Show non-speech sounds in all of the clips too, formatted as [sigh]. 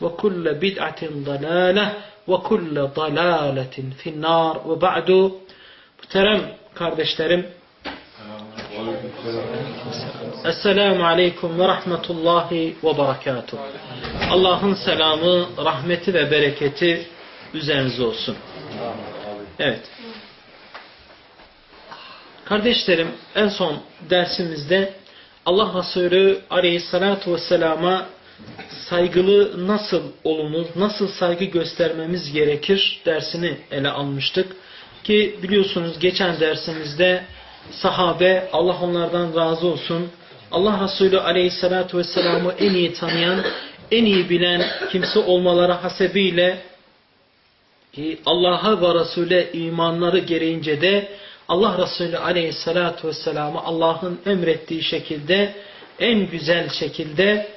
وكل بدعة ضلالة وكل ضلالة في النار وبعد Muhterem kardeşlerim Esselamu Aleyküm ve Rahmetullahi ve Berekatuhu Allah'ın selamı, rahmeti ve bereketi üzerinize olsun. Evet. Kardeşlerim en son dersimizde Allah Resulü Aleyhisselatü Vesselam'a saygılı nasıl olunur, nasıl saygı göstermemiz gerekir dersini ele almıştık. Ki biliyorsunuz geçen dersimizde sahabe Allah onlardan razı olsun. Allah Resulü Aleyhisselatü Vesselam'ı en iyi tanıyan, en iyi bilen kimse olmaları hasebiyle ki Allah'a ve Resul'e imanları gereğince de Allah Resulü Aleyhisselatü Vesselam'ı Allah'ın emrettiği şekilde en güzel şekilde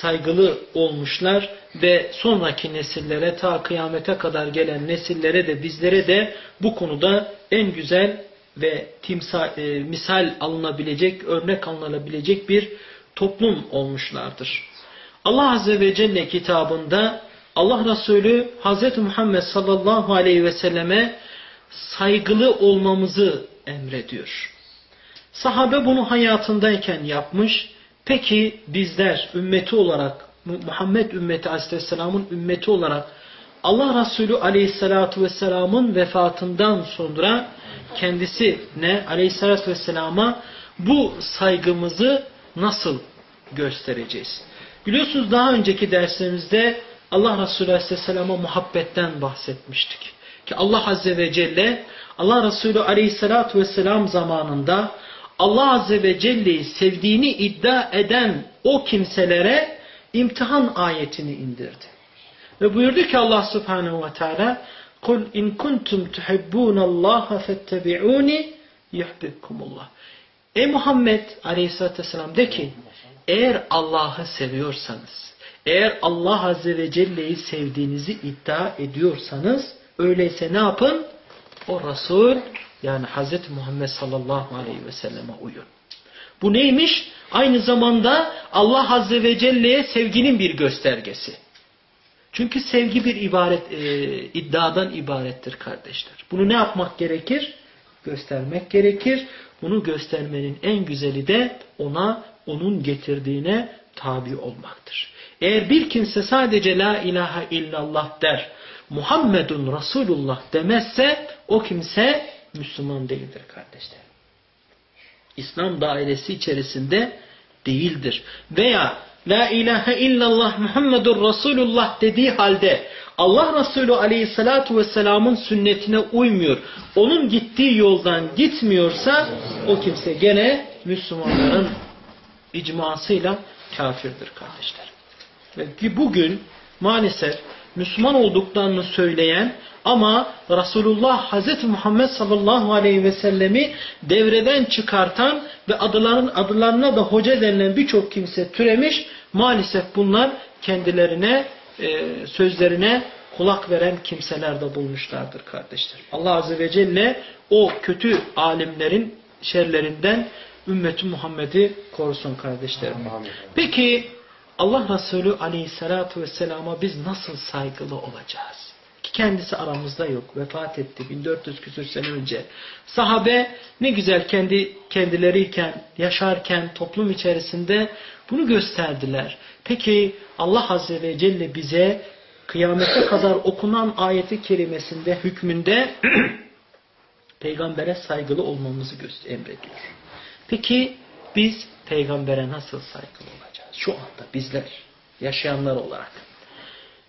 saygılı olmuşlar ve sonraki nesillere ta kıyamete kadar gelen nesillere de bizlere de bu konuda en güzel ve timsal, e, misal alınabilecek, örnek alınabilecek bir toplum olmuşlardır. Allah Azze ve Celle kitabında Allah Resulü Hz. Muhammed sallallahu aleyhi ve selleme saygılı olmamızı emrediyor. Sahabe bunu hayatındayken yapmış. Peki bizler ümmeti olarak, Muhammed ümmeti aleyhisselamın ümmeti olarak Allah Resulü aleyhissalatu vesselamın vefatından sonra kendisi ne aleyhissalatu vesselama bu saygımızı nasıl göstereceğiz? Biliyorsunuz daha önceki derslerimizde Allah Resulü aleyhissalama muhabbetten bahsetmiştik. Ki Allah Azze ve Celle Allah Resulü aleyhissalatu vesselam zamanında Allah Azze ve Celle'yi sevdiğini iddia eden o kimselere imtihan ayetini indirdi. Ve buyurdu ki Allah Subhanahu ve Teala Kul in kuntum tuhibbunallaha fettebi'uni yuhbibkumullah. Ey Muhammed Aleyhisselatü Vesselam de ki eğer Allah'ı seviyorsanız, eğer Allah Azze ve Celle'yi sevdiğinizi iddia ediyorsanız öyleyse ne yapın? O Resul yani Hz. Muhammed sallallahu aleyhi ve selleme uyun. Bu neymiş? Aynı zamanda Allah Azze ve Celle'ye sevginin bir göstergesi. Çünkü sevgi bir ibaret, e, iddiadan ibarettir kardeşler. Bunu ne yapmak gerekir? Göstermek gerekir. Bunu göstermenin en güzeli de ona, onun getirdiğine tabi olmaktır. Eğer bir kimse sadece la ilahe illallah der, Muhammedun Resulullah demezse o kimse Müslüman değildir kardeşler. İslam dairesi içerisinde değildir. Veya La ilahe illallah Muhammedur Resulullah dediği halde Allah Resulü aleyhissalatu vesselamın sünnetine uymuyor. Onun gittiği yoldan gitmiyorsa o kimse gene Müslümanların icmasıyla kafirdir kardeşler. Ve bugün maalesef Müslüman olduklarını söyleyen ama Resulullah Hazreti Muhammed sallallahu aleyhi ve sellemi devreden çıkartan ve adların adlarına da hoca denilen birçok kimse türemiş. Maalesef bunlar kendilerine e, sözlerine kulak veren kimseler de bulmuşlardır kardeşler. Allah Azze ve Celle o kötü alimlerin şerlerinden ümmeti Muhammed'i korusun kardeşlerim. Peki Allah Resulü aleyhissalatu vesselama biz nasıl saygılı olacağız? Ki kendisi aramızda yok. Vefat etti 1400 küsur sene önce. Sahabe ne güzel kendi kendileriyken, yaşarken toplum içerisinde bunu gösterdiler. Peki Allah Azze ve Celle bize kıyamete kadar okunan ayeti kerimesinde hükmünde [clears throat] peygambere saygılı olmamızı emrediyor. Peki biz peygambere nasıl saygılı olacağız? Şu anda bizler, yaşayanlar olarak.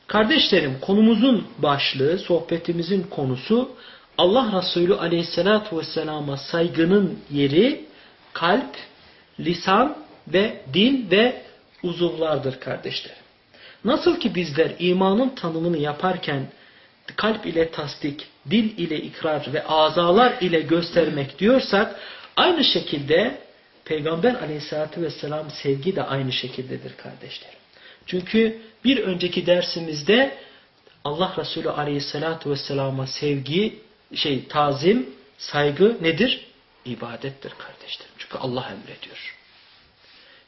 Kardeşlerim konumuzun başlığı, sohbetimizin konusu Allah Resulü aleyhissalatu vesselama saygının yeri kalp, lisan ve dil ve uzuvlardır kardeşlerim. Nasıl ki bizler imanın tanımını yaparken kalp ile tasdik, dil ile ikrar ve azalar ile göstermek diyorsak aynı şekilde Peygamber aleyhissalatü vesselam sevgi de aynı şekildedir kardeşlerim. Çünkü bir önceki dersimizde Allah Resulü aleyhissalatü vesselama sevgi, şey tazim, saygı nedir? İbadettir kardeşlerim. Çünkü Allah emrediyor.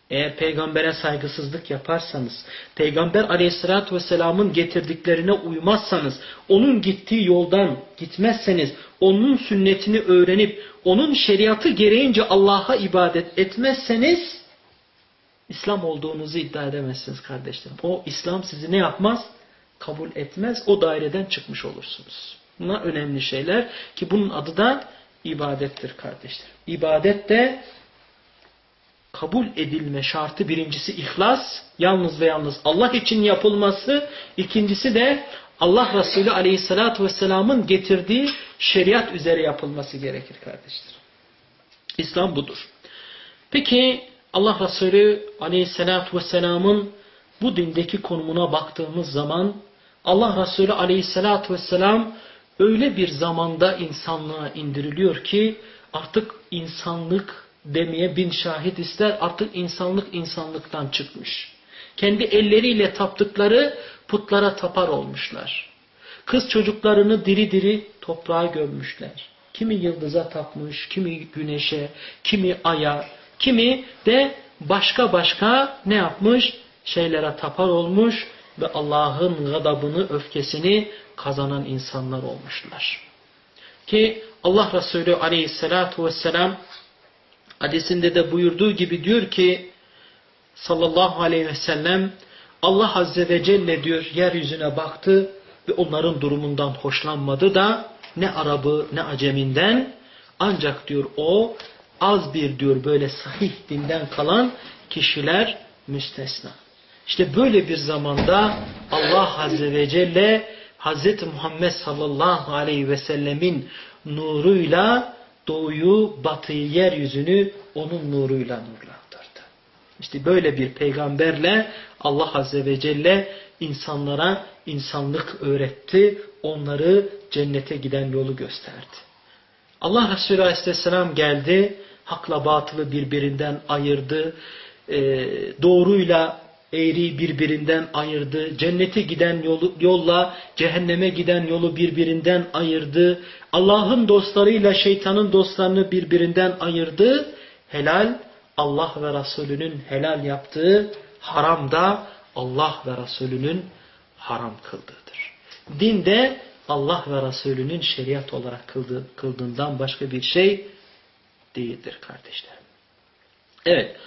Eğer peygambere saygısızlık yaparsanız, peygamber aleyhissalatü vesselamın getirdiklerine uymazsanız, onun gittiği yoldan gitmezseniz, onun sünnetini öğrenip, onun şeriatı gereğince Allah'a ibadet etmezseniz, İslam olduğunuzu iddia edemezsiniz kardeşlerim. O İslam sizi ne yapmaz? Kabul etmez. O daireden çıkmış olursunuz. Bunlar önemli şeyler ki bunun adı da ibadettir kardeşlerim. İbadet de kabul edilme şartı birincisi ihlas, yalnız ve yalnız Allah için yapılması, ikincisi de Allah Resulü Aleyhisselatü vesselamın getirdiği şeriat üzere yapılması gerekir kardeşler. İslam budur. Peki Allah Resulü Aleyhisselatü vesselamın bu dindeki konumuna baktığımız zaman Allah Resulü Aleyhisselatü vesselam öyle bir zamanda insanlığa indiriliyor ki artık insanlık demeye bin şahit ister artık insanlık insanlıktan çıkmış. Kendi elleriyle taptıkları putlara tapar olmuşlar. Kız çocuklarını diri diri toprağa gömmüşler. Kimi yıldıza tapmış, kimi güneşe, kimi aya, kimi de başka başka ne yapmış? Şeylere tapar olmuş ve Allah'ın gadabını, öfkesini kazanan insanlar olmuşlar. Ki Allah Resulü aleyhissalatu vesselam Hadisinde de buyurduğu gibi diyor ki sallallahu aleyhi ve sellem Allah azze ve celle diyor yeryüzüne baktı ve onların durumundan hoşlanmadı da ne Arabı ne Aceminden ancak diyor o az bir diyor böyle sahih dinden kalan kişiler müstesna. İşte böyle bir zamanda Allah Azze ve Celle Hazreti Muhammed sallallahu aleyhi ve sellemin nuruyla doğuyu, batıyı, yeryüzünü onun nuruyla nurlandırdı. İşte böyle bir peygamberle Allah Azze ve Celle insanlara insanlık öğretti, onları cennete giden yolu gösterdi. Allah Resulü Aleyhisselam geldi, hakla batılı birbirinden ayırdı, doğruyla eğri birbirinden ayırdı. Cennete giden yolu, yolla cehenneme giden yolu birbirinden ayırdı. Allah'ın dostlarıyla şeytanın dostlarını birbirinden ayırdı. Helal Allah ve Resulünün helal yaptığı, haram da Allah ve Resulünün haram kıldığıdır. Din de Allah ve Resulünün şeriat olarak kıldığı, kıldığından başka bir şey değildir kardeşlerim. Evet.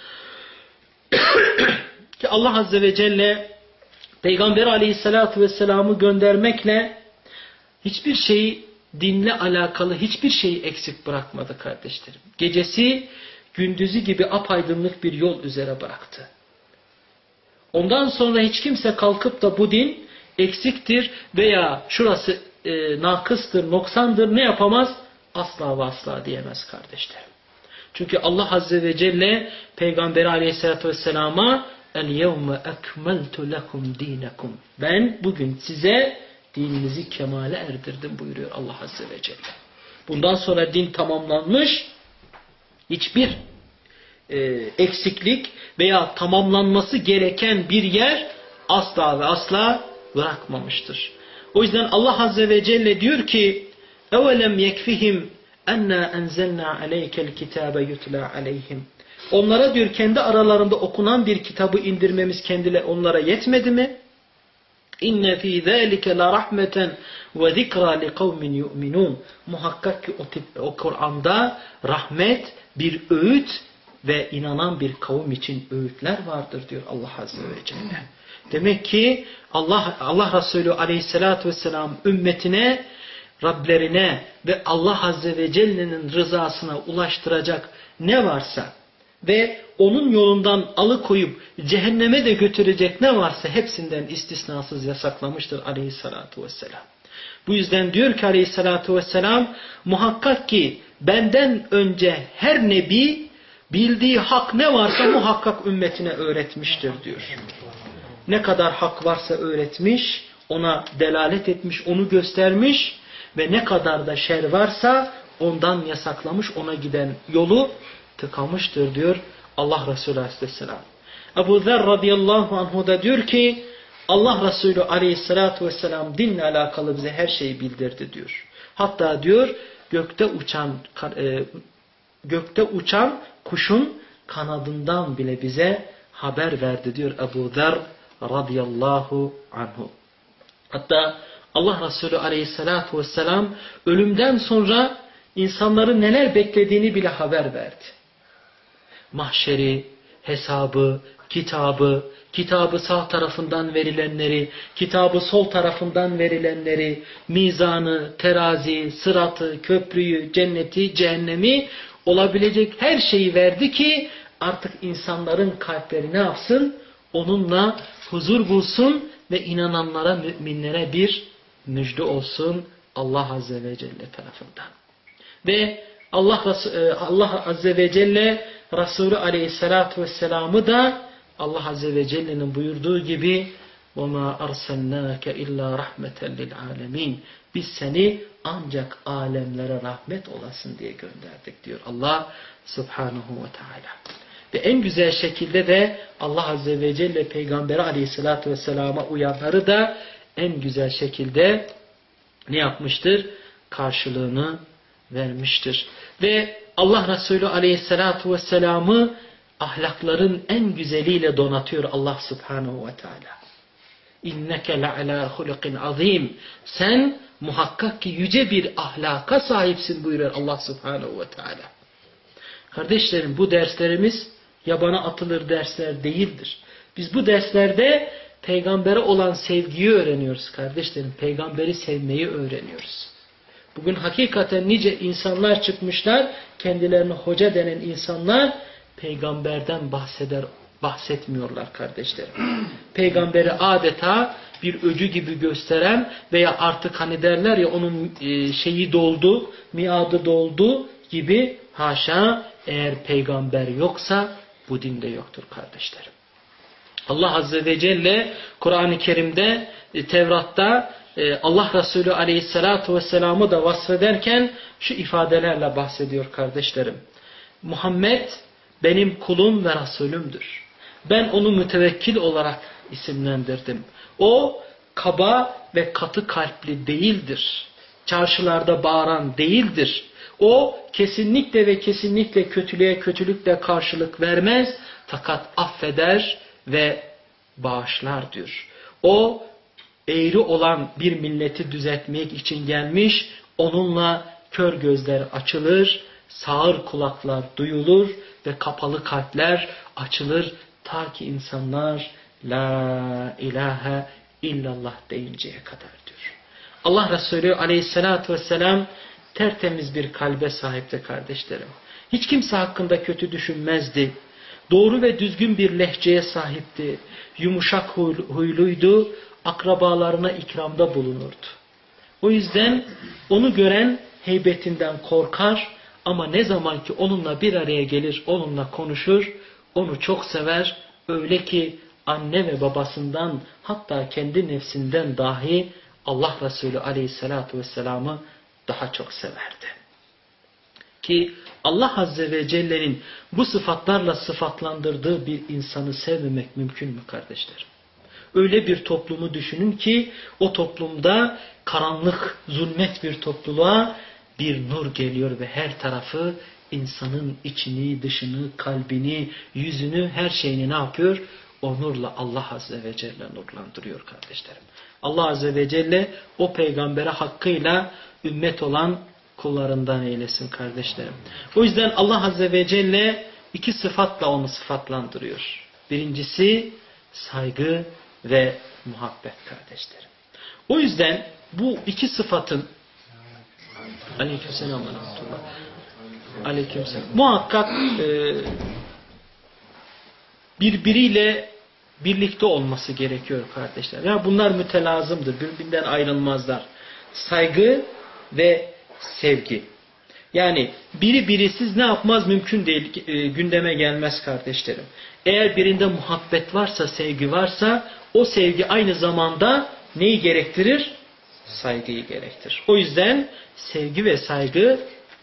[clears throat] Ki Allah Azze ve Celle Peygamber Aleyhisselatü Vesselam'ı göndermekle hiçbir şeyi dinle alakalı hiçbir şeyi eksik bırakmadı kardeşlerim. Gecesi gündüzü gibi apaydınlık bir yol üzere bıraktı. Ondan sonra hiç kimse kalkıp da bu din eksiktir veya şurası e, nakıstır, noksandır ne yapamaz? Asla ve asla diyemez kardeşlerim. Çünkü Allah Azze ve Celle Peygamber Aleyhisselatü Vesselam'a El yevme ekmeltu lekum dinakum. Ben bugün size dininizi kemale erdirdim buyuruyor Allah Azze ve Celle. Bundan sonra din tamamlanmış. Hiçbir e, eksiklik veya tamamlanması gereken bir yer asla ve asla bırakmamıştır. O yüzden Allah Azze ve Celle diyor ki اَوَلَمْ يَكْفِهِمْ enna enzelna aleykel kitabe yutla aleyhim. Onlara diyor kendi aralarında okunan bir kitabı indirmemiz kendile onlara yetmedi mi? İnne fî zâlike la rahmeten ve zikra li kavmin yu'minun. Muhakkak ki o, o Kur'an'da rahmet, bir öğüt ve inanan bir kavim için öğütler vardır diyor Allah Azze ve Celle. Demek ki Allah Allah Resulü Aleyhisselatü Vesselam ümmetine Rablerine ve Allah Azze ve Celle'nin rızasına ulaştıracak ne varsa ve onun yolundan alıkoyup cehenneme de götürecek ne varsa hepsinden istisnasız yasaklamıştır aleyhissalatu vesselam. Bu yüzden diyor ki aleyhissalatu vesselam muhakkak ki benden önce her nebi bildiği hak ne varsa muhakkak ümmetine öğretmiştir diyor. Ne kadar hak varsa öğretmiş, ona delalet etmiş, onu göstermiş ve ne kadar da şer varsa ondan yasaklamış, ona giden yolu tıkamıştır diyor Allah Resulü Aleyhisselam. Ebu Zer radıyallahu anhu da diyor ki Allah Resulü aleyhissalatu vesselam dinle alakalı bize her şeyi bildirdi diyor. Hatta diyor gökte uçan e, gökte uçan kuşun kanadından bile bize haber verdi diyor Ebu Zer radıyallahu anhu. Hatta Allah Resulü aleyhissalatu vesselam ölümden sonra insanların neler beklediğini bile haber verdi mahşeri, hesabı, kitabı, kitabı sağ tarafından verilenleri, kitabı sol tarafından verilenleri, mizanı, terazi, sıratı, köprüyü, cenneti, cehennemi olabilecek her şeyi verdi ki artık insanların kalpleri ne yapsın? Onunla huzur bulsun ve inananlara, müminlere bir müjde olsun Allah Azze ve Celle tarafından. Ve Allah, e, Allah Azze ve Celle Resulü Aleyhisselatü Vesselam'ı da Allah Azze ve Celle'nin buyurduğu gibi وَمَا أَرْسَلْنَاكَ اِلَّا رَحْمَةً لِلْعَالَمِينَ Biz seni ancak alemlere rahmet olasın diye gönderdik diyor Allah Subhanahu ve Teala. Ve en güzel şekilde de Allah Azze ve Celle Peygamberi Aleyhisselatü Vesselam'a uyanları da en güzel şekilde ne yapmıştır? Karşılığını vermiştir. Ve Allah Resulü aleyhissalatu vesselam'ı ahlakların en güzeliyle donatıyor Allah subhanahu ve teala. İnneke le'alâ hulukin azim. Sen muhakkak ki yüce bir ahlaka sahipsin buyuruyor Allah subhanahu ve teala. Kardeşlerim bu derslerimiz yabana atılır dersler değildir. Biz bu derslerde peygambere olan sevgiyi öğreniyoruz kardeşlerim. Peygamberi sevmeyi öğreniyoruz. Bugün hakikaten nice insanlar çıkmışlar, kendilerine hoca denen insanlar peygamberden bahseder, bahsetmiyorlar kardeşlerim. [clears throat] Peygamberi adeta bir öcü gibi gösteren veya artık hani derler ya onun e, şeyi doldu, miadı doldu gibi haşa eğer peygamber yoksa bu dinde yoktur kardeşlerim. Allah Azze ve Celle Kur'an-ı Kerim'de, e, Tevrat'ta Allah Resulü Aleyhisselatü Vesselam'ı da vasfederken şu ifadelerle bahsediyor kardeşlerim. Muhammed benim kulum ve Resulümdür. Ben onu mütevekkil olarak isimlendirdim. O kaba ve katı kalpli değildir. Çarşılarda bağıran değildir. O kesinlikle ve kesinlikle kötülüğe kötülükle karşılık vermez fakat affeder ve bağışlar diyor. O eğri olan bir milleti düzeltmek için gelmiş, onunla kör gözler açılır, sağır kulaklar duyulur ve kapalı kalpler açılır ta ki insanlar La ilahe illallah deyinceye kadar diyor. Allah Resulü aleyhissalatü vesselam tertemiz bir kalbe sahipti kardeşlerim. Hiç kimse hakkında kötü düşünmezdi. Doğru ve düzgün bir lehçeye sahipti. Yumuşak huyluydu akrabalarına ikramda bulunurdu. O yüzden onu gören heybetinden korkar ama ne zaman ki onunla bir araya gelir, onunla konuşur, onu çok sever. Öyle ki anne ve babasından hatta kendi nefsinden dahi Allah Resulü aleyhissalatu vesselam'ı daha çok severdi. Ki Allah Azze ve Celle'nin bu sıfatlarla sıfatlandırdığı bir insanı sevmemek mümkün mü kardeşlerim? Öyle bir toplumu düşünün ki o toplumda karanlık, zulmet bir topluluğa bir nur geliyor ve her tarafı insanın içini, dışını, kalbini, yüzünü, her şeyini ne yapıyor? O nurla Allah Azze ve Celle nurlandırıyor kardeşlerim. Allah Azze ve Celle o peygambere hakkıyla ümmet olan kullarından eylesin kardeşlerim. O yüzden Allah Azze ve Celle iki sıfatla onu sıfatlandırıyor. Birincisi saygı ve muhabbet kardeşlerim. O yüzden bu iki sıfatın Aleykümselam rahmetullah. Aleykümselam. Muhakkak e, birbiriyle birlikte olması gerekiyor kardeşler. Ya bunlar mütelazımdır. Birbirinden ayrılmazlar. Saygı ve sevgi. Yani biri birisiz ne yapmaz mümkün değil e, gündeme gelmez kardeşlerim. Eğer birinde muhabbet varsa, sevgi varsa o sevgi aynı zamanda neyi gerektirir? Saygıyı gerektirir. O yüzden sevgi ve saygı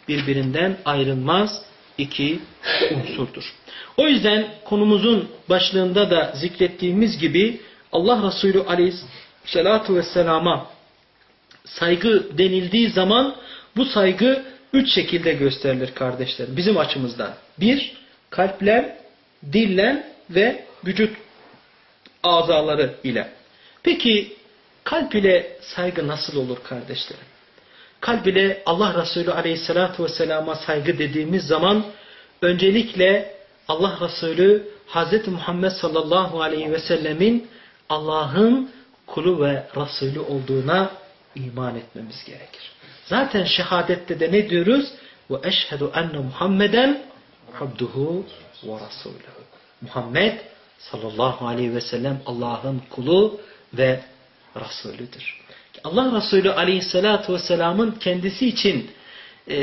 birbirinden ayrılmaz iki unsurdur. O yüzden konumuzun başlığında da zikrettiğimiz gibi Allah Resulü aleyhissalatu vesselama saygı denildiği zaman bu saygı üç şekilde gösterilir kardeşlerim bizim açımızdan. Bir, kalple, dille ve vücut azaları ile. Peki kalp ile saygı nasıl olur kardeşlerim? Kalp ile Allah Resulü aleyhissalatu vesselama saygı dediğimiz zaman öncelikle Allah Resulü Hz. Muhammed sallallahu aleyhi ve sellemin Allah'ın kulu ve Resulü olduğuna iman etmemiz gerekir. Zaten şehadette de ne diyoruz? Eşhedü enne Muhammeden abduhu ve rasuluhu. Muhammed sallallahu aleyhi ve sellem Allah'ın kulu ve Resulüdür. Allah Resulü aleyhissalatu vesselamın kendisi için e,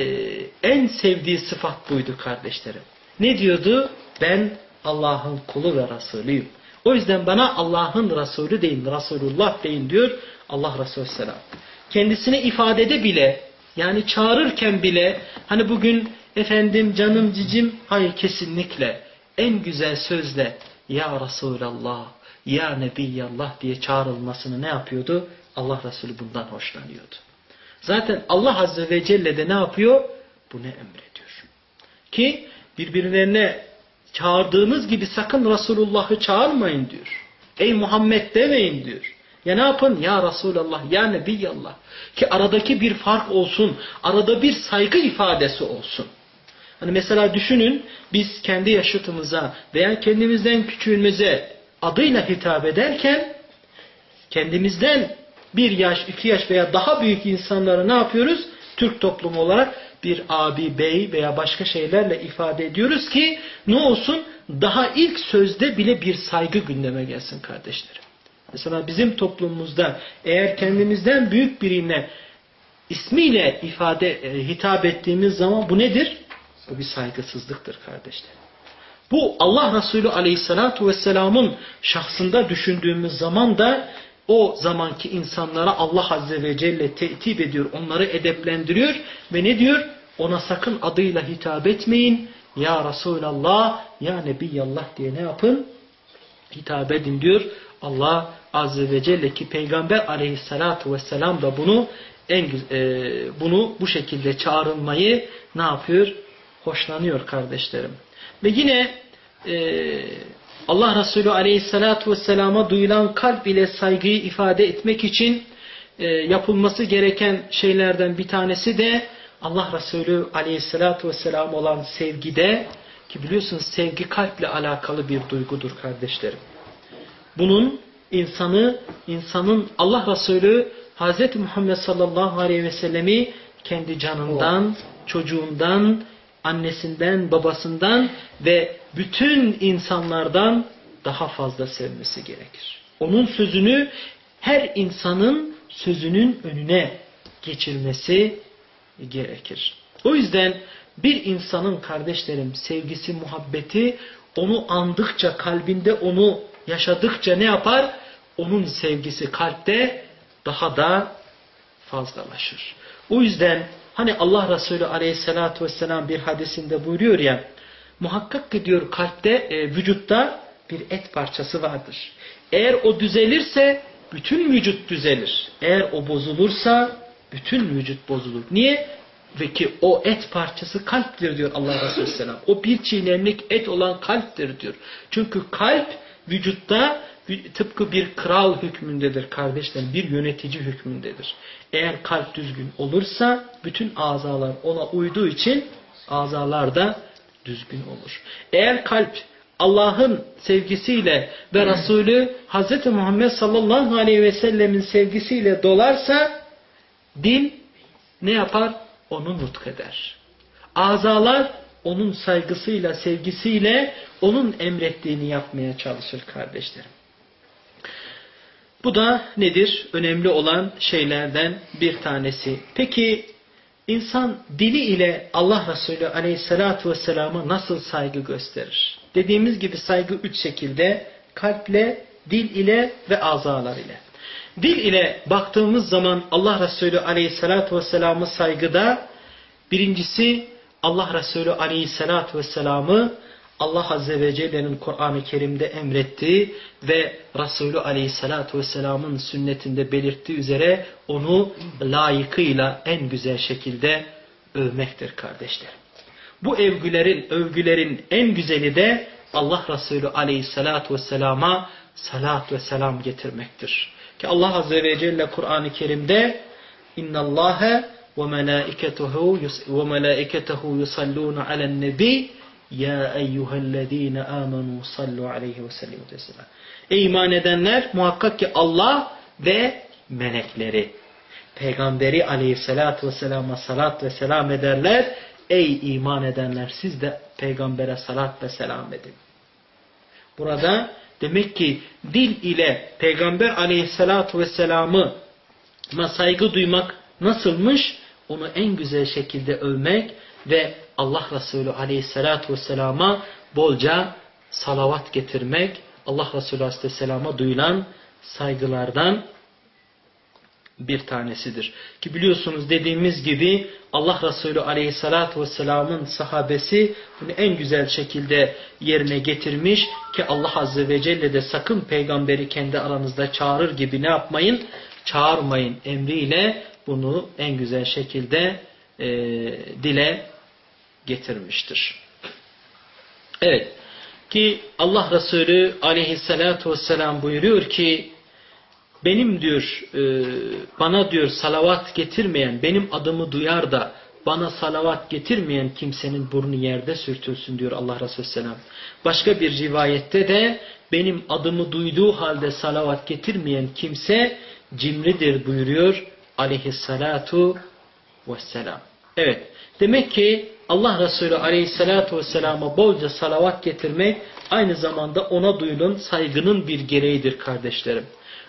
en sevdiği sıfat buydu kardeşlerim. Ne diyordu? Ben Allah'ın kulu ve Resulüyüm. O yüzden bana Allah'ın Resulü deyin, Resulullah deyin diyor Allah Resulü Selam. Kendisini ifadede bile yani çağırırken bile hani bugün efendim canım cicim hayır kesinlikle en güzel sözle ya Resulallah ya Nebiyallah diye çağrılmasını ne yapıyordu? Allah Resulü bundan hoşlanıyordu. Zaten Allah Azze ve Celle de ne yapıyor? Bunu emrediyor. Ki birbirlerine çağırdığınız gibi sakın Resulullah'ı çağırmayın diyor. Ey Muhammed demeyin diyor. Ya ne yapın? Ya Resulallah, ya Nebiyallah. Ki aradaki bir fark olsun, arada bir saygı ifadesi olsun. Hani mesela düşünün biz kendi yaşıtımıza veya kendimizden küçüğümüze adıyla hitap ederken kendimizden bir yaş, iki yaş veya daha büyük insanlara ne yapıyoruz? Türk toplumu olarak bir abi, bey veya başka şeylerle ifade ediyoruz ki ne olsun? Daha ilk sözde bile bir saygı gündeme gelsin kardeşlerim. Mesela bizim toplumumuzda eğer kendimizden büyük birine ismiyle ifade, e, hitap ettiğimiz zaman bu nedir? Bu bir saygısızlıktır kardeşlerim. Bu Allah Resulü Aleyhisselatü Vesselam'ın şahsında düşündüğümüz zaman da o zamanki insanlara Allah Azze ve Celle te'tip ediyor, onları edeplendiriyor ve ne diyor? Ona sakın adıyla hitap etmeyin. Ya Resulallah, Ya Nebiyallah diye ne yapın? Hitap edin diyor. Allah Azze ve Celle ki Peygamber Aleyhisselatü Vesselam da bunu en e, bunu bu şekilde çağrılmayı ne yapıyor? Hoşlanıyor kardeşlerim. Ve yine e, Allah Resulü Aleyhisselatü Vesselam'a duyulan kalp ile saygıyı ifade etmek için e, yapılması gereken şeylerden bir tanesi de Allah Resulü Aleyhisselatü Vesselam olan sevgide ki biliyorsunuz sevgi kalple alakalı bir duygudur kardeşlerim. Bunun insanı, insanın Allah Resulü Hz. Muhammed sallallahu aleyhi ve sellemi kendi canından, çocuğundan, annesinden, babasından ve bütün insanlardan daha fazla sevmesi gerekir. Onun sözünü her insanın sözünün önüne geçirmesi gerekir. O yüzden bir insanın kardeşlerim sevgisi, muhabbeti onu andıkça, kalbinde onu yaşadıkça ne yapar? Onun sevgisi kalpte daha da fazlalaşır. O yüzden Hani Allah Resulü aleyhissalatu vesselam bir hadisinde buyuruyor ya, muhakkak ki diyor kalpte, e, vücutta bir et parçası vardır. Eğer o düzelirse bütün vücut düzelir. Eğer o bozulursa bütün vücut bozulur. Niye? Ve ki o et parçası kalptir diyor Allah Resulü Selam. O bir çiğnemlik et olan kalptir diyor. Çünkü kalp vücutta tıpkı bir kral hükmündedir kardeşlerim. Bir yönetici hükmündedir. Eğer kalp düzgün olursa bütün azalar ona uyduğu için azalar da düzgün olur. Eğer kalp Allah'ın sevgisiyle ve Resulü Hz. Muhammed sallallahu aleyhi ve sellemin sevgisiyle dolarsa dil ne yapar? Onu nutk eder. Azalar onun saygısıyla, sevgisiyle onun emrettiğini yapmaya çalışır kardeşlerim. Bu da nedir? Önemli olan şeylerden bir tanesi. Peki insan dili ile Allah Resulü aleyhissalatu vesselama nasıl saygı gösterir? Dediğimiz gibi saygı üç şekilde kalple, dil ile ve azalar ile. Dil ile baktığımız zaman Allah Resulü aleyhissalatu vesselamı saygıda birincisi Allah Resulü aleyhissalatu vesselamı Allah Azze ve Celle'nin Kur'an-ı Kerim'de emrettiği ve Resulü Aleyhisselatü Vesselam'ın sünnetinde belirttiği üzere onu layıkıyla en güzel şekilde övmektir kardeşlerim. Bu övgülerin, övgülerin en güzeli de Allah Resulü Aleyhisselatü Vesselam'a salat ve selam getirmektir. Ki Allah Azze ve Celle Kur'an-ı Kerim'de melaiketehu ve melaiketehu yusalluna alen nebi ya eyyühellezine amenu sallu aleyhi ve sellem teslima. Ey iman edenler muhakkak ki Allah ve melekleri peygamberi aleyhissalatü vesselama salat ve selam ederler. Ey iman edenler siz de peygambere salat ve selam edin. Burada demek ki dil ile peygamber aleyhissalatü vesselamı saygı duymak nasılmış? Onu en güzel şekilde övmek ve Allah Resulü aleyhissalatu vesselama bolca salavat getirmek Allah Resulü aleyhisselama duyulan saygılardan bir tanesidir. Ki biliyorsunuz dediğimiz gibi Allah Resulü aleyhissalatu vesselamın sahabesi bunu en güzel şekilde yerine getirmiş ki Allah Azze ve Celle de sakın peygamberi kendi aranızda çağırır gibi ne yapmayın? Çağırmayın emriyle bunu en güzel şekilde e, dile getirmiştir. Evet ki Allah Resulü aleyhissalatu vesselam buyuruyor ki benim diyor e, bana diyor salavat getirmeyen benim adımı duyar da bana salavat getirmeyen kimsenin burnu yerde sürtülsün diyor Allah Resulü Selam. Başka bir rivayette de benim adımı duyduğu halde salavat getirmeyen kimse cimridir buyuruyor aleyhissalatu vesselam. Evet demek ki Allah Resulü aleyhissalatu vesselama bolca salavat getirmek aynı zamanda ona duyulan saygının bir gereğidir kardeşlerim.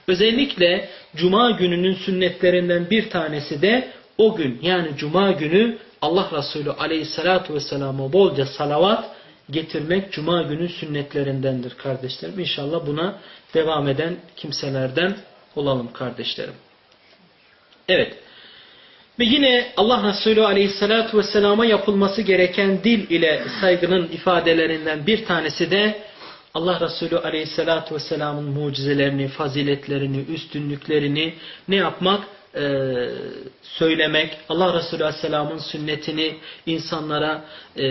Özellikle cuma gününün sünnetlerinden bir tanesi de o gün yani cuma günü Allah Resulü aleyhissalatu vesselama bolca salavat getirmek cuma günün sünnetlerindendir kardeşlerim. İnşallah buna devam eden kimselerden olalım kardeşlerim. Evet. Ve yine Allah Resulü Aleyhisselatü Vesselam'a yapılması gereken dil ile saygının ifadelerinden bir tanesi de Allah Resulü Aleyhisselatü Vesselam'ın mucizelerini, faziletlerini, üstünlüklerini ne yapmak? Ee, söylemek, Allah Resulü Aleyhisselam'ın sünnetini insanlara e,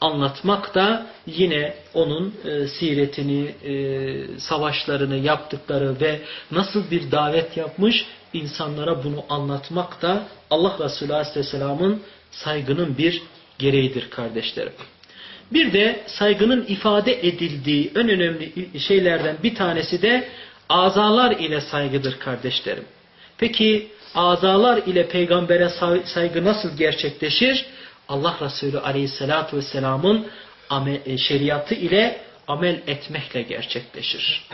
anlatmak da yine onun e, siretini, e, savaşlarını yaptıkları ve nasıl bir davet yapmış insanlara bunu anlatmak da Allah Resulü Aleyhisselam'ın saygının bir gereğidir kardeşlerim. Bir de saygının ifade edildiği en önemli şeylerden bir tanesi de azalar ile saygıdır kardeşlerim. Peki azalar ile peygambere saygı nasıl gerçekleşir? Allah Resulü Aleyhisselatü Vesselam'ın şeriatı ile amel etmekle gerçekleşir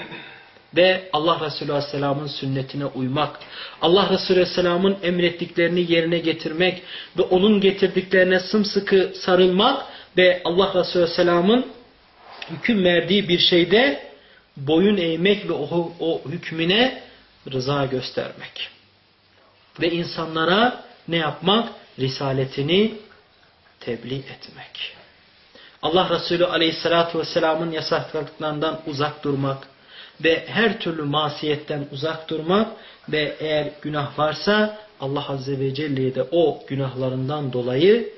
ve Allah Resulü Aleyhisselam'ın sünnetine uymak, Allah Resulü Aleyhisselam'ın emrettiklerini yerine getirmek ve onun getirdiklerine sımsıkı sarılmak ve Allah Resulü Aleyhisselam'ın hüküm verdiği bir şeyde boyun eğmek ve o, o hükmüne rıza göstermek. Ve insanlara ne yapmak? Risaletini tebliğ etmek. Allah Resulü Aleyhisselatü Vesselam'ın yasakladıklarından uzak durmak, ve her türlü masiyetten uzak durmak ve eğer günah varsa Allah Azze ve Celle'ye de o günahlarından dolayı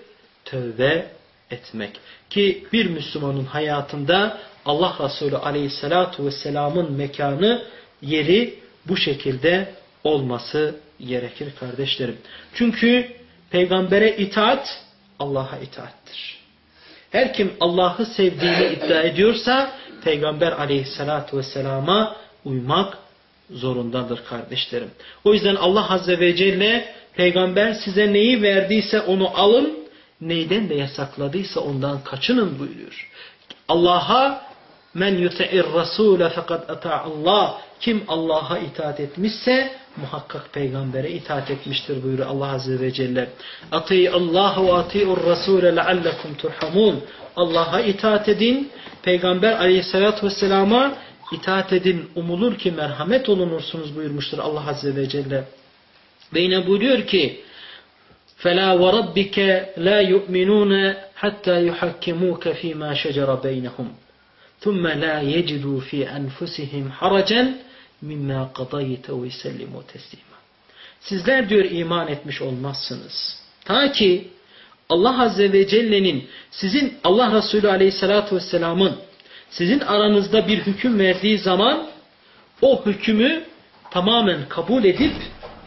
tövbe etmek. Ki bir Müslümanın hayatında Allah Resulü Aleyhisselatü Vesselam'ın mekanı, yeri bu şekilde olması gerekir kardeşlerim. Çünkü peygambere itaat Allah'a itaattir. Her kim Allah'ı sevdiğini iddia ediyorsa peygamber aleyhissalatü vesselama uymak zorundadır kardeşlerim. O yüzden Allah Azze ve Celle peygamber size neyi verdiyse onu alın, neyden de yasakladıysa ondan kaçının buyuruyor. Allah'a men yuti'ir rasule fakat Allah kim Allah'a itaat etmişse muhakkak peygambere itaat etmiştir buyuruyor Allah Azze ve Celle. Ati Allah ve ati'ur rasule leallekum turhamun. Allah'a itaat edin. Peygamber aleyhissalatü vesselama itaat edin. Umulur ki merhamet olunursunuz buyurmuştur Allah Azze ve Celle. Ve yine buyuruyor ki فَلَا وَرَبِّكَ لَا يُؤْمِنُونَ حَتَّى يُحَكِّمُوكَ ف۪ي مَا شَجَرَ بَيْنَهُمْ ثُمَّ لَا يَجِدُوا ف۪ي أَنفُسِهِمْ حَرَجًا مِمَّا قَضَيْتَ وَيْسَلِّمُوا تَسْلِيمًا Sizler diyor iman etmiş olmazsınız. Ta ki Allah Azze ve Celle'nin sizin Allah Resulü Aleyhisselatü Vesselam'ın sizin aranızda bir hüküm verdiği zaman o hükmü tamamen kabul edip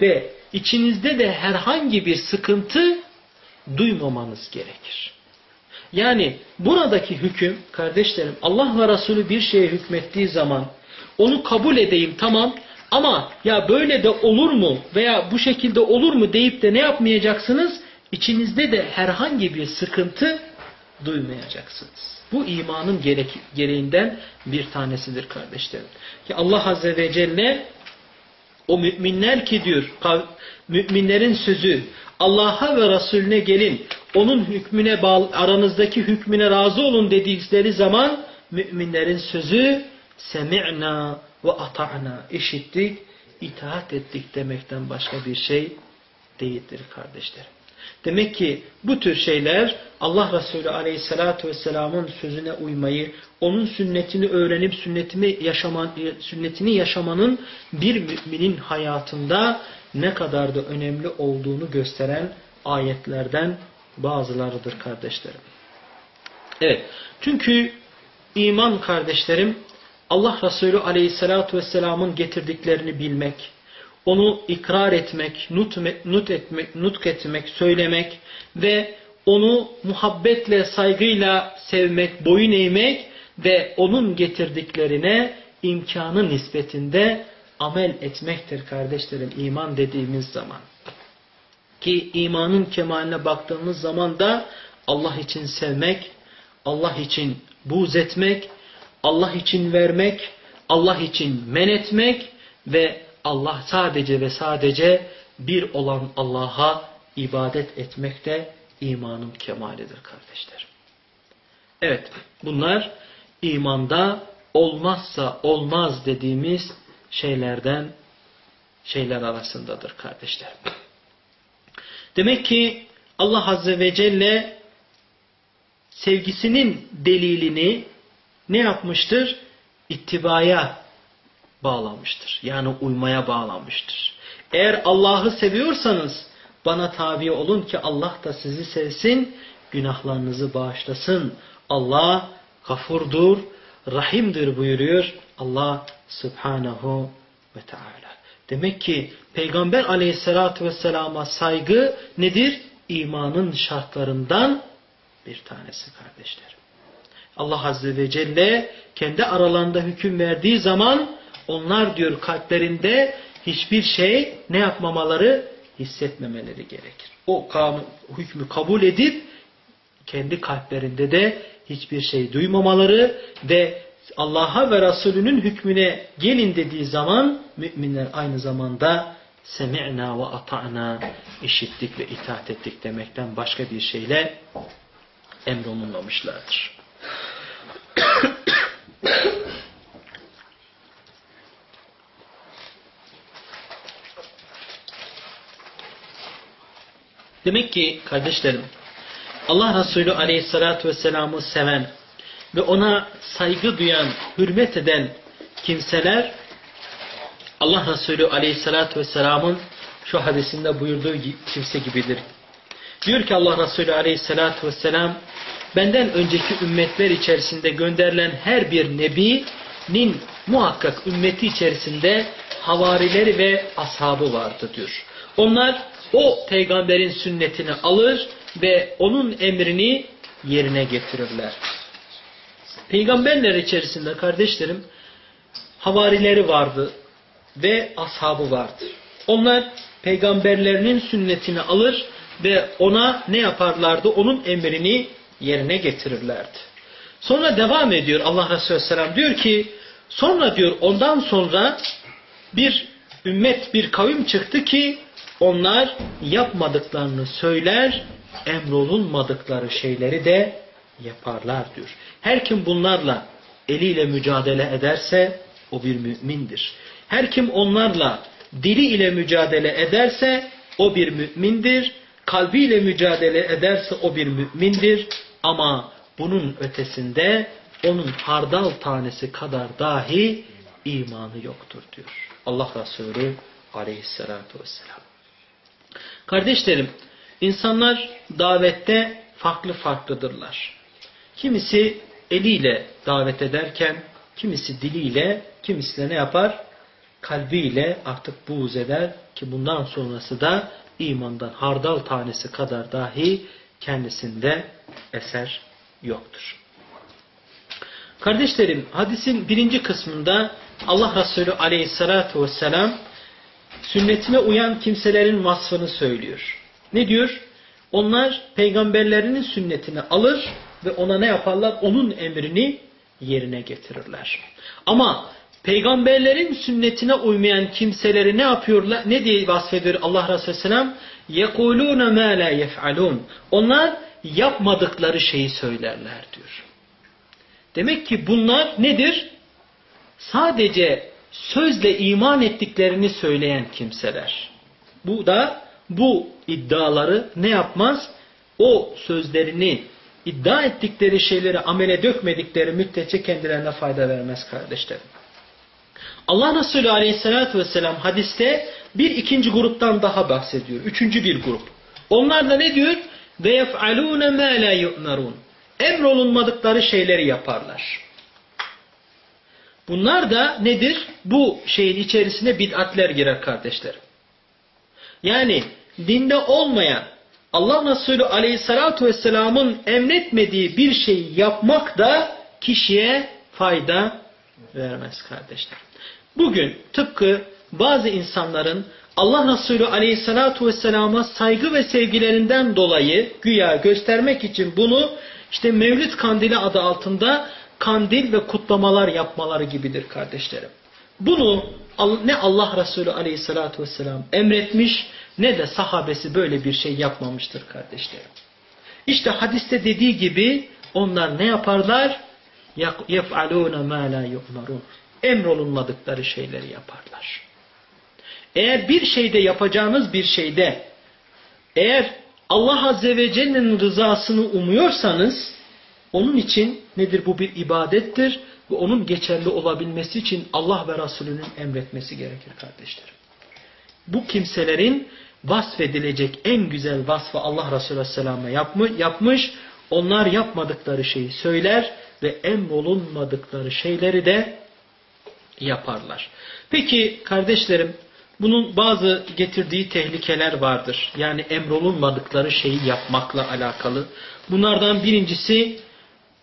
ve içinizde de herhangi bir sıkıntı duymamanız gerekir. Yani buradaki hüküm kardeşlerim Allah ve Resulü bir şeye hükmettiği zaman onu kabul edeyim tamam ama ya böyle de olur mu veya bu şekilde olur mu deyip de ne yapmayacaksınız? İçinizde de herhangi bir sıkıntı duymayacaksınız. Bu imanın gereğinden bir tanesidir kardeşlerim. Ki Allah Azze ve Celle o müminler ki diyor müminlerin sözü Allah'a ve Resulüne gelin onun hükmüne bağlı, aranızdaki hükmüne razı olun dedikleri zaman müminlerin sözü semi'na ve ata'na işittik, itaat ettik demekten başka bir şey değildir kardeşlerim. Demek ki bu tür şeyler Allah Resulü Aleyhisselatü Vesselam'ın sözüne uymayı, onun sünnetini öğrenip sünnetini, yaşaman, sünnetini yaşamanın bir müminin hayatında ne kadar da önemli olduğunu gösteren ayetlerden bazılarıdır kardeşlerim. Evet. Çünkü iman kardeşlerim Allah Resulü Aleyhisselatü Vesselam'ın getirdiklerini bilmek, onu ikrar etmek, nut, nut etmek, nutk etmek, söylemek ve onu muhabbetle, saygıyla sevmek, boyun eğmek ve onun getirdiklerine imkanı nispetinde amel etmektir kardeşlerim iman dediğimiz zaman. Ki imanın kemaline baktığımız zaman da Allah için sevmek, Allah için buğz etmek, Allah için vermek, Allah için men etmek ve Allah sadece ve sadece bir olan Allah'a ibadet etmek de imanın kemalidir kardeşler. Evet bunlar imanda olmazsa olmaz dediğimiz şeylerden şeyler arasındadır kardeşler. Demek ki Allah Azze ve Celle sevgisinin delilini ne yapmıştır? İttibaya bağlanmıştır. Yani uymaya bağlanmıştır. Eğer Allah'ı seviyorsanız bana tabi olun ki Allah da sizi sevsin, günahlarınızı bağışlasın. Allah gafurdur, rahimdir buyuruyor Allah subhanahu ve teala. Demek ki Peygamber aleyhissalatü vesselama saygı nedir? İmanın şartlarından bir tanesi kardeşlerim. Allah Azze ve Celle kendi aralarında hüküm verdiği zaman onlar diyor kalplerinde hiçbir şey ne yapmamaları hissetmemeleri gerekir. O hükmü kabul edip kendi kalplerinde de hiçbir şey duymamaları ve Allah'a ve Resulünün hükmüne gelin dediği zaman müminler aynı zamanda semi'na ve ata'na işittik ve itaat ettik demekten başka bir şeyle emrolunmamışlardır. Demek ki kardeşlerim Allah Resulü Aleyhisselatü Vesselam'ı seven ve ona saygı duyan, hürmet eden kimseler Allah Resulü Aleyhisselatü Vesselam'ın şu hadisinde buyurduğu kimse gibidir. Diyor ki Allah Resulü aleyhissalatü vesselam benden önceki ümmetler içerisinde gönderilen her bir nebinin muhakkak ümmeti içerisinde havarileri ve ashabı vardı diyor. Onlar o peygamberin sünnetini alır ve onun emrini yerine getirirler. Peygamberler içerisinde kardeşlerim havarileri vardı ve ashabı vardı. Onlar peygamberlerinin sünnetini alır ve ona ne yaparlardı? Onun emrini yerine getirirlerdi. Sonra devam ediyor Allah Resulü Aleyhisselam diyor ki sonra diyor ondan sonra bir ümmet bir kavim çıktı ki onlar yapmadıklarını söyler emrolunmadıkları şeyleri de yaparlar diyor. Her kim bunlarla eliyle mücadele ederse o bir mümindir. Her kim onlarla dili ile mücadele ederse o bir mümindir. Kalbiyle mücadele ederse o bir mümindir. Ama bunun ötesinde onun hardal tanesi kadar dahi imanı yoktur diyor. Allah Resulü aleyhissalatu vesselam. Kardeşlerim, insanlar davette farklı farklıdırlar. Kimisi eliyle davet ederken, kimisi diliyle, kimisi de ne yapar? Kalbiyle artık buğz eder ki bundan sonrası da imandan hardal tanesi kadar dahi kendisinde eser yoktur. Kardeşlerim hadisin birinci kısmında Allah Resulü aleyhissalatu vesselam sünnetine uyan kimselerin vasfını söylüyor. Ne diyor? Onlar peygamberlerinin sünnetini alır ve ona ne yaparlar? Onun emrini yerine getirirler. Ama peygamberlerin sünnetine uymayan kimseleri ne yapıyorlar? Ne diye vasfediyor Allah Resulü Selam? يَقُولُونَ مَا لَا يَفْعَلُونَ Onlar yapmadıkları şeyi söylerler diyor. Demek ki bunlar nedir? Sadece sözle iman ettiklerini söyleyen kimseler. Bu da bu iddiaları ne yapmaz? O sözlerini iddia ettikleri şeyleri amele dökmedikleri müddetçe kendilerine fayda vermez kardeşlerim. Allah Resulü Aleyhisselatü vesselam hadiste bir ikinci gruptan daha bahsediyor. Üçüncü bir grup. Onlar da ne diyor? Yef'alûne mâ lâ yu'merûn. Emrolunmadıkları şeyleri yaparlar. Bunlar da nedir? Bu şeyin içerisine bid'atler girer kardeşlerim. Yani dinde olmayan Allah Resulü Aleyhisselatü Vesselam'ın emretmediği bir şeyi yapmak da kişiye fayda vermez kardeşler. Bugün tıpkı bazı insanların Allah Resulü Aleyhisselatü Vesselam'a saygı ve sevgilerinden dolayı güya göstermek için bunu işte Mevlid Kandili adı altında kandil ve kutlamalar yapmaları gibidir kardeşlerim. Bunu ne Allah Resulü Aleyhisselatü Vesselam emretmiş ne de sahabesi böyle bir şey yapmamıştır kardeşlerim. İşte hadiste dediği gibi onlar ne yaparlar? يَفْعَلُونَ مَا لَا يُؤْمَرُونَ Emrolunmadıkları şeyleri yaparlar. Eğer bir şeyde yapacağınız bir şeyde eğer Allah Azze ve Celle'nin rızasını umuyorsanız onun için nedir bu bir ibadettir ve onun geçerli olabilmesi için Allah ve Resulünün emretmesi gerekir kardeşlerim. Bu kimselerin vasfedilecek en güzel vasfı Allah Resulü Aleyhisselam'a yapmış. Onlar yapmadıkları şeyi söyler ve emrolunmadıkları şeyleri de yaparlar. Peki kardeşlerim bunun bazı getirdiği tehlikeler vardır. Yani emrolunmadıkları şeyi yapmakla alakalı. Bunlardan birincisi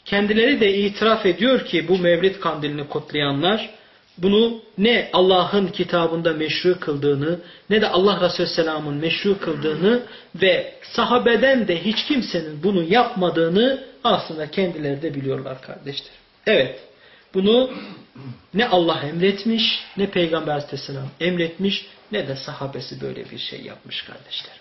kendileri de itiraf ediyor ki bu Mevlid kandilini kutlayanlar bunu ne Allah'ın kitabında meşru kıldığını ne de Allah Resulü Selam'ın meşru kıldığını ve sahabeden de hiç kimsenin bunu yapmadığını aslında kendileri de biliyorlar kardeşler. Evet bunu ne Allah emretmiş ne Peygamber Aleyhisselam emretmiş ne de sahabesi böyle bir şey yapmış kardeşler.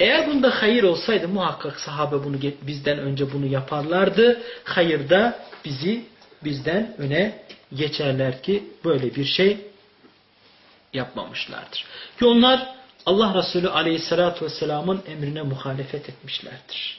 Eğer bunda hayır olsaydı muhakkak sahabe bunu bizden önce bunu yaparlardı. Hayır da bizi bizden öne geçerler ki böyle bir şey yapmamışlardır. Ki onlar Allah Resulü Aleyhisselatü vesselamın emrine muhalefet etmişlerdir.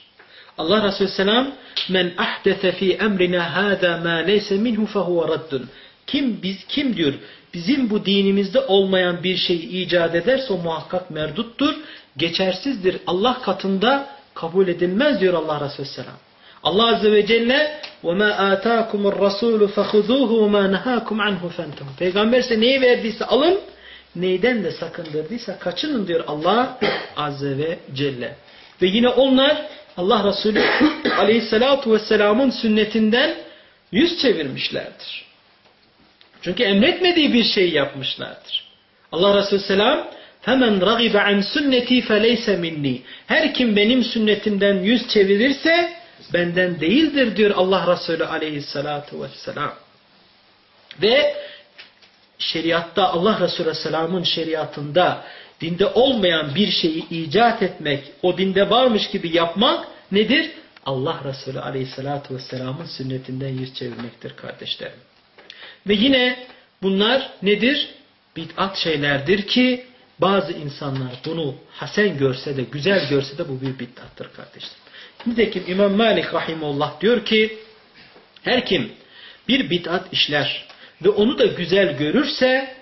Allah Resulü selam men ahdese fi emrina hada ma leyse minhu fehuve raddun. Kim biz kim diyor bizim bu dinimizde olmayan bir şeyi icat ederse o muhakkak merduttur, geçersizdir. Allah katında kabul edilmez diyor Allah Resulü Selam. Allah Azze ve Celle وَمَا آتَاكُمُ الرَّسُولُ فَخُذُوهُ وَمَا نَهَاكُمْ عَنْهُ فَانْتَهُ Peygamber size neyi verdiyse alın, neyden de sakındırdıysa kaçının diyor Allah Azze ve Celle. Ve yine onlar Allah Resulü [coughs] Aleyhisselatu Vesselam'ın sünnetinden yüz çevirmişlerdir. Çünkü emretmediği bir şey yapmışlardır. Allah Resulü Selam Hemen ragibe an sünneti feleyse minni. Her kim benim sünnetimden yüz çevirirse benden değildir diyor Allah Resulü aleyhissalatu vesselam. Ve şeriatta Allah Resulü Selam'ın şeriatında dinde olmayan bir şeyi icat etmek, o dinde varmış gibi yapmak nedir? Allah Resulü Aleyhisselatü Vesselam'ın sünnetinden yüz çevirmektir kardeşlerim. Ve yine bunlar nedir? Bid'at şeylerdir ki bazı insanlar bunu hasen görse de güzel görse de bu bir bid'attır kardeşlerim. Nitekim İmam Malik Rahimullah diyor ki her kim bir bid'at işler ve onu da güzel görürse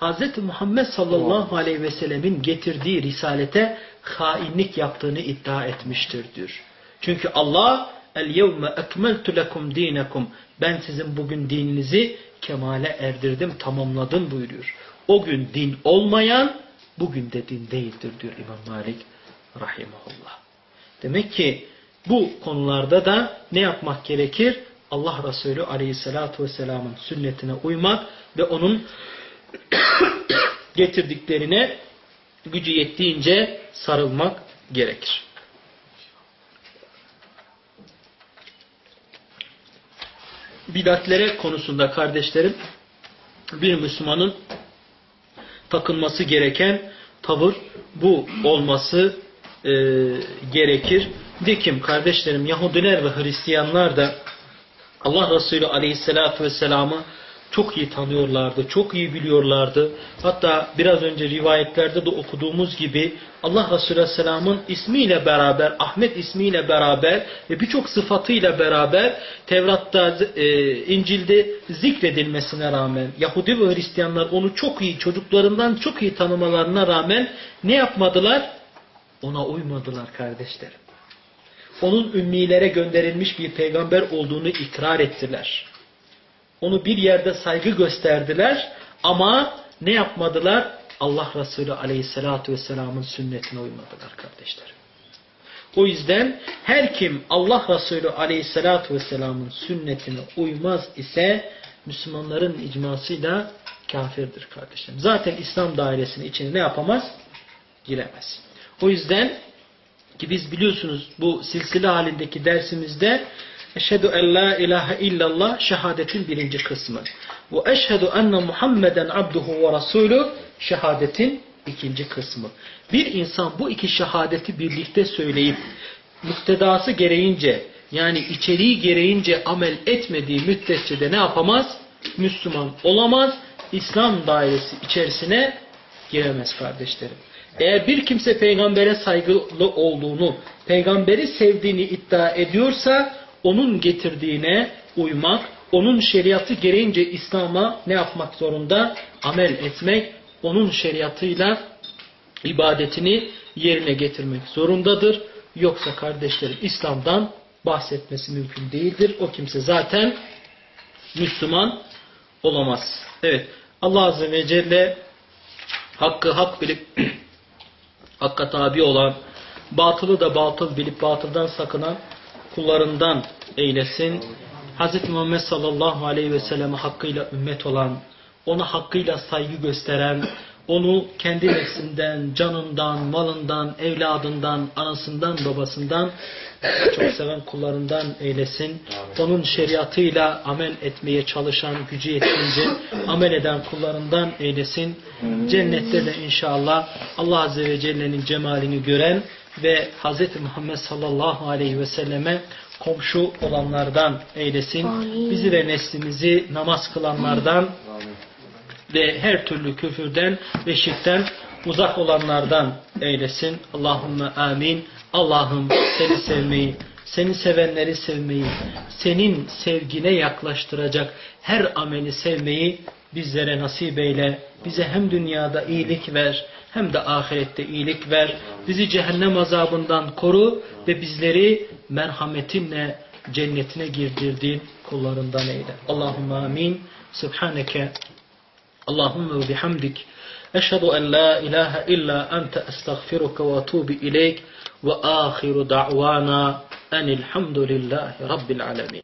Hz. Muhammed sallallahu aleyhi ve sellemin getirdiği risalete hainlik yaptığını iddia etmiştir diyor. Çünkü Allah yevme ekmeltu lekum dinekum ben sizin bugün dininizi kemale erdirdim, tamamladım buyuruyor. O gün din olmayan bugün de din değildir diyor İmam Malik rahimahullah. Demek ki bu konularda da ne yapmak gerekir? Allah Resulü aleyhissalatu vesselamın sünnetine uymak ve onun [coughs] getirdiklerine gücü yettiğince sarılmak gerekir. Bidatlere konusunda kardeşlerim bir Müslümanın takınması gereken tavır bu olması e, gerekir. Dikim kardeşlerim Yahudiler ve Hristiyanlar da Allah Resulü Aleyhisselatü Vesselam'ı çok iyi tanıyorlardı, çok iyi biliyorlardı. Hatta biraz önce rivayetlerde de okuduğumuz gibi Allah Resulü Aleyhisselam'ın ismiyle beraber, Ahmet ismiyle beraber ve birçok sıfatıyla beraber Tevrat'ta, e, İncil'de zikredilmesine rağmen Yahudi ve Hristiyanlar onu çok iyi, çocuklarından çok iyi tanımalarına rağmen ne yapmadılar? Ona uymadılar kardeşlerim. Onun ümmilere gönderilmiş bir peygamber olduğunu ikrar ettiler. Onu bir yerde saygı gösterdiler ama ne yapmadılar? Allah Resulü aleyhissalatu vesselamın sünnetine uymadılar kardeşlerim. O yüzden her kim Allah Resulü aleyhissalatu vesselamın sünnetine uymaz ise Müslümanların icmasıyla kafirdir kardeşlerim. Zaten İslam dairesinin içine ne yapamaz? Giremez. O yüzden ki biz biliyorsunuz bu silsile halindeki dersimizde Eşhedü en la ilahe illallah şehadetin birinci kısmı. Ve eşhedü enne Muhammeden abduhu ve rasulü şehadetin ikinci kısmı. Bir insan bu iki şehadeti birlikte söyleyip muktedası gereğince yani içeriği gereğince amel etmediği müddetçe de ne yapamaz? Müslüman olamaz. İslam dairesi içerisine giremez kardeşlerim. Eğer bir kimse peygambere saygılı olduğunu, peygamberi sevdiğini iddia ediyorsa onun getirdiğine uymak, onun şeriatı gereğince İslam'a ne yapmak zorunda? Amel etmek, onun şeriatıyla ibadetini yerine getirmek zorundadır. Yoksa kardeşlerim İslam'dan bahsetmesi mümkün değildir. O kimse zaten Müslüman olamaz. Evet Allah Azze ve Celle hakkı hak bilip [clears throat] hakka tabi olan, batılı da batıl bilip batıldan sakınan kullarından eylesin. Hz. Muhammed sallallahu aleyhi ve selleme hakkıyla ümmet olan, ona hakkıyla saygı gösteren, onu kendi nefsinden, canından, malından, evladından, anasından, babasından çok seven kullarından eylesin. Onun şeriatıyla amel etmeye çalışan, gücü yetince amel eden kullarından eylesin. Cennette de inşallah Allah Azze ve Celle'nin cemalini gören ve Hz. Muhammed sallallahu aleyhi ve selleme komşu olanlardan eylesin. Bizi ve neslimizi namaz kılanlardan ve her türlü küfürden ve şirkten uzak olanlardan eylesin. Allahümme amin. Allah'ım seni sevmeyi, seni sevenleri sevmeyi, senin sevgine yaklaştıracak her ameli sevmeyi bizlere nasip eyle. Bize hem dünyada iyilik ver hem de ahirette iyilik ver. Bizi cehennem azabından koru ve bizleri merhametinle cennetine girdirdiğin kullarından eyle. Allahümme amin. Subhaneke Allahümme ve bihamdik. Eşhedü en la ilahe illa ente estağfiruke ve atubu ileyk ve ahiru da'vana enilhamdülillahi rabbil alemin.